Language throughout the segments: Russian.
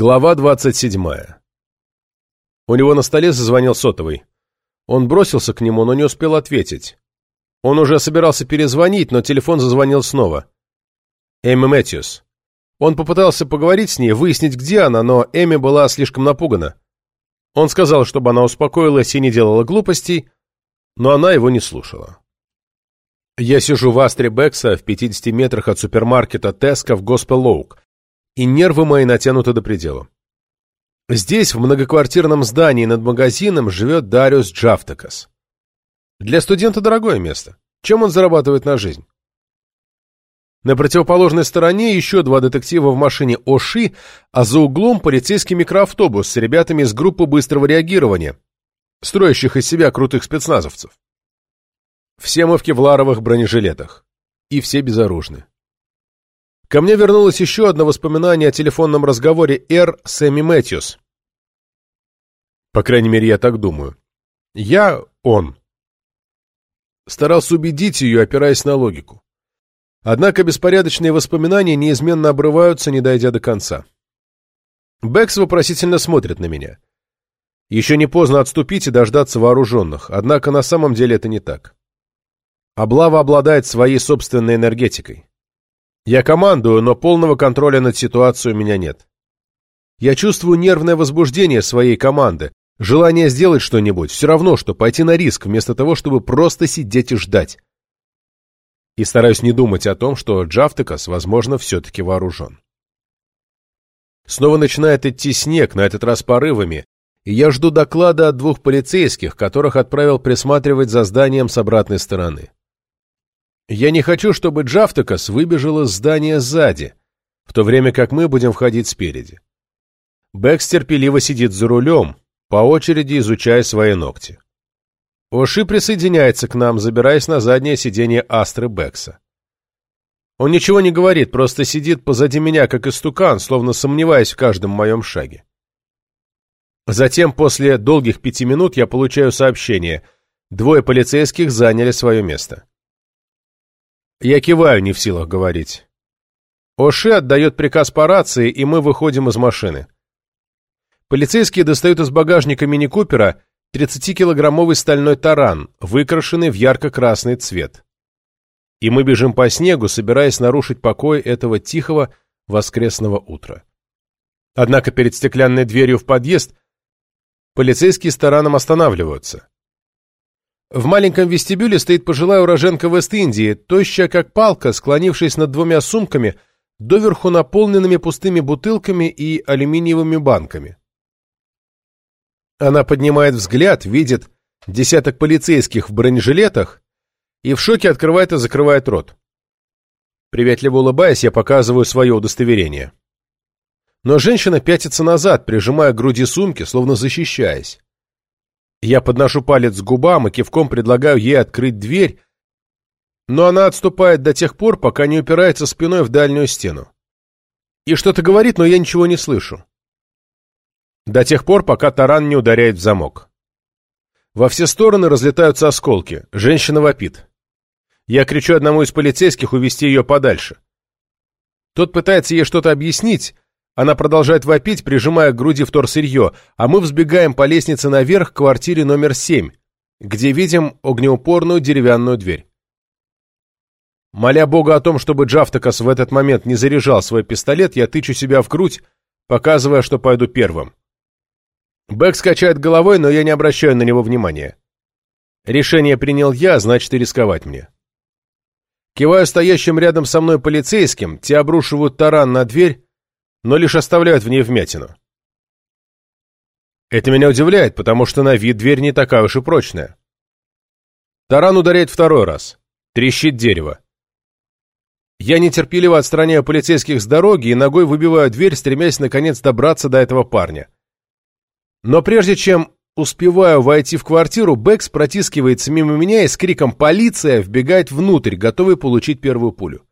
Глава 27. У него на столе зазвонил сотовый. Он бросился к нему, но не успел ответить. Он уже собирался перезвонить, но телефон зазвонил снова. Эми Мэтьюс. Он попытался поговорить с ней, выяснить, где она, но Эми была слишком напугана. Он сказал, чтобы она успокоилась и не делала глупостей, но она его не слушала. Я сижу в Астре Бекса в 50 метрах от супермаркета Теска в Госпел-Лоук, и нервы мои натянуты до предела. Здесь, в многоквартирном здании над магазином, живет Дариус Джафтакас. Для студента дорогое место. Чем он зарабатывает на жизнь? На противоположной стороне еще два детектива в машине Оши, а за углом полицейский микроавтобус с ребятами из группы быстрого реагирования, строящих из себя крутых спецназовцев. Все мы в кевларовых бронежилетах. И все безоружны. Ко мне вернулось еще одно воспоминание о телефонном разговоре Р. с Эми Мэтьюс. По крайней мере, я так думаю. Я он. Старался убедить ее, опираясь на логику. Однако беспорядочные воспоминания неизменно обрываются, не дойдя до конца. Бэкс вопросительно смотрит на меня. Еще не поздно отступить и дождаться вооруженных, однако на самом деле это не так. Облава обладает своей собственной энергетикой. Я командую, но полного контроля над ситуацией у меня нет. Я чувствую нервное возбуждение своей команды, желание сделать что-нибудь, все равно, что пойти на риск, вместо того, чтобы просто сидеть и ждать. И стараюсь не думать о том, что Джафтекас, возможно, все-таки вооружен. Снова начинает идти снег, на этот раз порывами, и я жду доклада от двух полицейских, которых отправил присматривать за зданием с обратной стороны. Я не хочу, чтобы Джафтакас выбежал из здания сзади, в то время как мы будем входить спереди. Бэкс терпеливо сидит за рулем, по очереди изучая свои ногти. Оши присоединяется к нам, забираясь на заднее сиденье Астры Бэкса. Он ничего не говорит, просто сидит позади меня, как истукан, словно сомневаясь в каждом моем шаге. Затем, после долгих пяти минут, я получаю сообщение. Двое полицейских заняли свое место. Я киваю, не в силах говорить. Оши отдает приказ по рации, и мы выходим из машины. Полицейские достают из багажника мини-купера 30-килограммовый стальной таран, выкрашенный в ярко-красный цвет. И мы бежим по снегу, собираясь нарушить покой этого тихого воскресного утра. Однако перед стеклянной дверью в подъезд полицейские с тараном останавливаются. В маленьком вестибюле стоит пожилая уроженка Вест-Индии, тощая как палка, склонившись над двумя сумками, доверху наполненными пустыми бутылками и алюминиевыми банками. Она поднимает взгляд, видит десяток полицейских в бронежилетах и в шоке открывает и закрывает рот. Приветливо улыбаясь, я показываю свое удостоверение. Но женщина пятится назад, прижимая к груди сумки, словно защищаясь. Я подношу палец к губам и кивком предлагаю ей открыть дверь, но она отступает до тех пор, пока не упирается спиной в дальнюю стену. И что-то говорит, но я ничего не слышу. До тех пор, пока таран не ударяет в замок. Во все стороны разлетаются осколки. Женщина вопит. Я кричу одному из полицейских увести ее подальше. Тот пытается ей что-то объяснить, она продолжает вопить, прижимая к груди вторсырье, а мы взбегаем по лестнице наверх к квартире номер семь, где видим огнеупорную деревянную дверь. Моля Бога о том, чтобы Джафтакас в этот момент не заряжал свой пистолет, я тычу себя в грудь, показывая, что пойду первым. Бэк скачает головой, но я не обращаю на него внимания. Решение принял я, значит и рисковать мне. Киваю стоящим рядом со мной полицейским, те обрушивают таран на дверь, но лишь оставляют в ней вмятину. Это меня удивляет, потому что на вид дверь не такая уж и прочная. Таран ударяет второй раз. Трещит дерево. Я нетерпеливо отстраняю полицейских с дороги и ногой выбиваю дверь, стремясь наконец добраться до этого парня. Но прежде чем успеваю войти в квартиру, Бэкс протискивается мимо меня и с криком «Полиция!» вбегает внутрь, готовый получить первую пулю.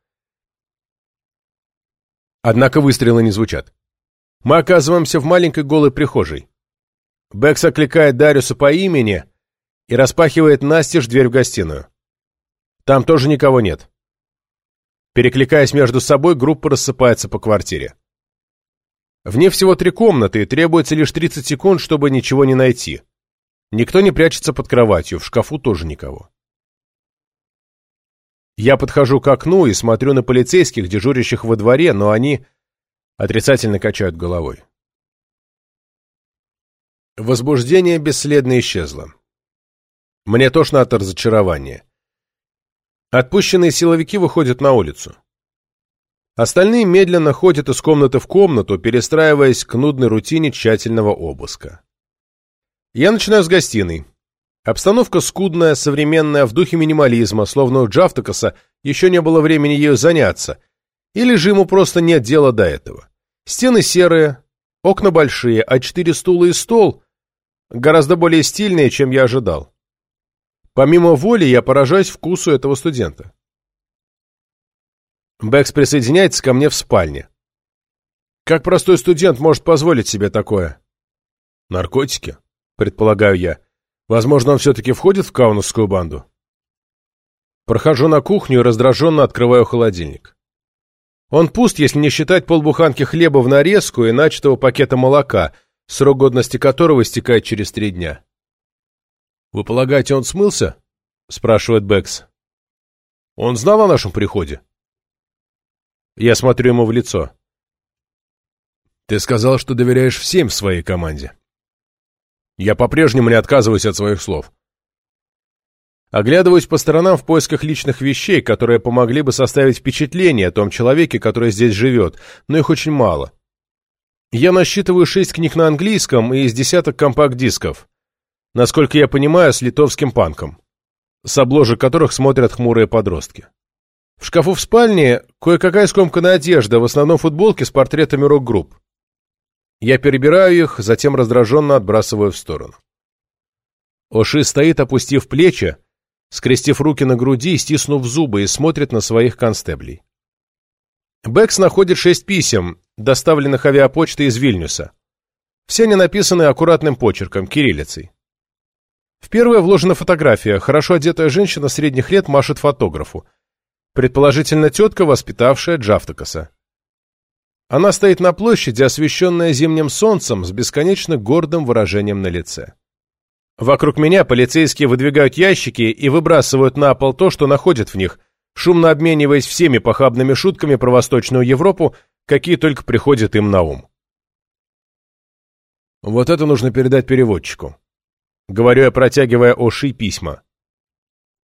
Однако выстрелы не звучат. Мы оказываемся в маленькой голой прихожей. Бэкс окликает Дариуса по имени и распахивает настежь дверь в гостиную. Там тоже никого нет. Перекликаясь между собой, группа рассыпается по квартире. В ней всего три комнаты, и требуется лишь 30 секунд, чтобы ничего не найти. Никто не прячется под кроватью, в шкафу тоже никого. Я подхожу к окну и смотрю на полицейских, дежурящих во дворе, но они отрицательно качают головой. Возбуждение бесследно исчезло. Мне тошно от разочарования. Отпущенные силовики выходят на улицу. Остальные медленно ходят из комнаты в комнату, перестраиваясь к нудной рутине тщательного обыска. Я начинаю с гостиной. Обстановка скудная, современная, в духе минимализма, словно у Джафтакаса еще не было времени ею заняться, или же ему просто нет дела до этого. Стены серые, окна большие, а четыре стула и стол гораздо более стильные, чем я ожидал. Помимо воли, я поражаюсь вкусу этого студента. Бэкс присоединяется ко мне в спальне. Как простой студент может позволить себе такое? Наркотики, предполагаю я. Возможно, он все-таки входит в каунасскую банду? Прохожу на кухню и раздраженно открываю холодильник. Он пуст, если не считать полбуханки хлеба в нарезку и начатого пакета молока, срок годности которого истекает через три дня. «Вы полагаете, он смылся?» — спрашивает Бэкс. «Он знал о нашем приходе?» Я смотрю ему в лицо. «Ты сказал, что доверяешь всем своей команде». Я по-прежнему не отказываюсь от своих слов. Оглядываюсь по сторонам в поисках личных вещей, которые помогли бы составить впечатление о том человеке, который здесь живет, но их очень мало. Я насчитываю шесть книг на английском и из десяток компакт-дисков, насколько я понимаю, с литовским панком, с обложек которых смотрят хмурые подростки. В шкафу в спальне кое-какая скомканная одежда, в основном футболки с портретами рок-групп. Я перебираю их, затем раздраженно отбрасываю в сторону. Оши стоит, опустив плечи, скрестив руки на груди стиснув зубы, и смотрит на своих констеблей. Бэкс находит шесть писем, доставленных авиапочтой из Вильнюса. Все они написаны аккуратным почерком, кириллицей. В первое вложена фотография. Хорошо одетая женщина средних лет машет фотографу. Предположительно, тетка, воспитавшая Джафтакаса. Она стоит на площади, освещенная зимним солнцем, с бесконечно гордым выражением на лице. Вокруг меня полицейские выдвигают ящики и выбрасывают на пол то, что находят в них, шумно обмениваясь всеми похабными шутками про Восточную Европу, какие только приходят им на ум. Вот это нужно передать переводчику. Говорю я, протягивая Оши письма.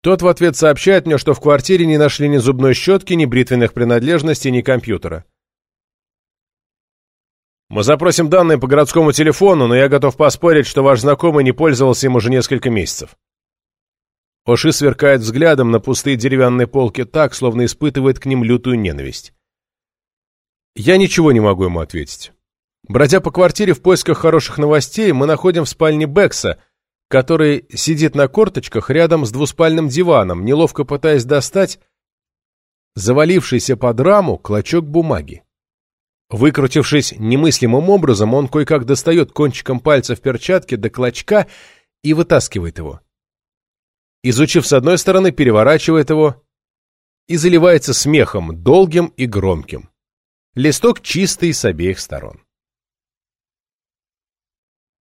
Тот в ответ сообщает мне, что в квартире не нашли ни зубной щетки, ни бритвенных принадлежностей, ни компьютера. Мы запросим данные по городскому телефону, но я готов поспорить, что ваш знакомый не пользовался им уже несколько месяцев. Оши сверкает взглядом на пустые деревянные полки так, словно испытывает к ним лютую ненависть. Я ничего не могу ему ответить. Бродя по квартире в поисках хороших новостей, мы находим в спальне Бекса, который сидит на корточках рядом с двуспальным диваном, неловко пытаясь достать завалившийся под раму клочок бумаги. Выкрутившись немыслимым образом, он кое-как достает кончиком пальца в перчатке до клочка и вытаскивает его. Изучив с одной стороны, переворачивает его и заливается смехом, долгим и громким. Листок чистый с обеих сторон.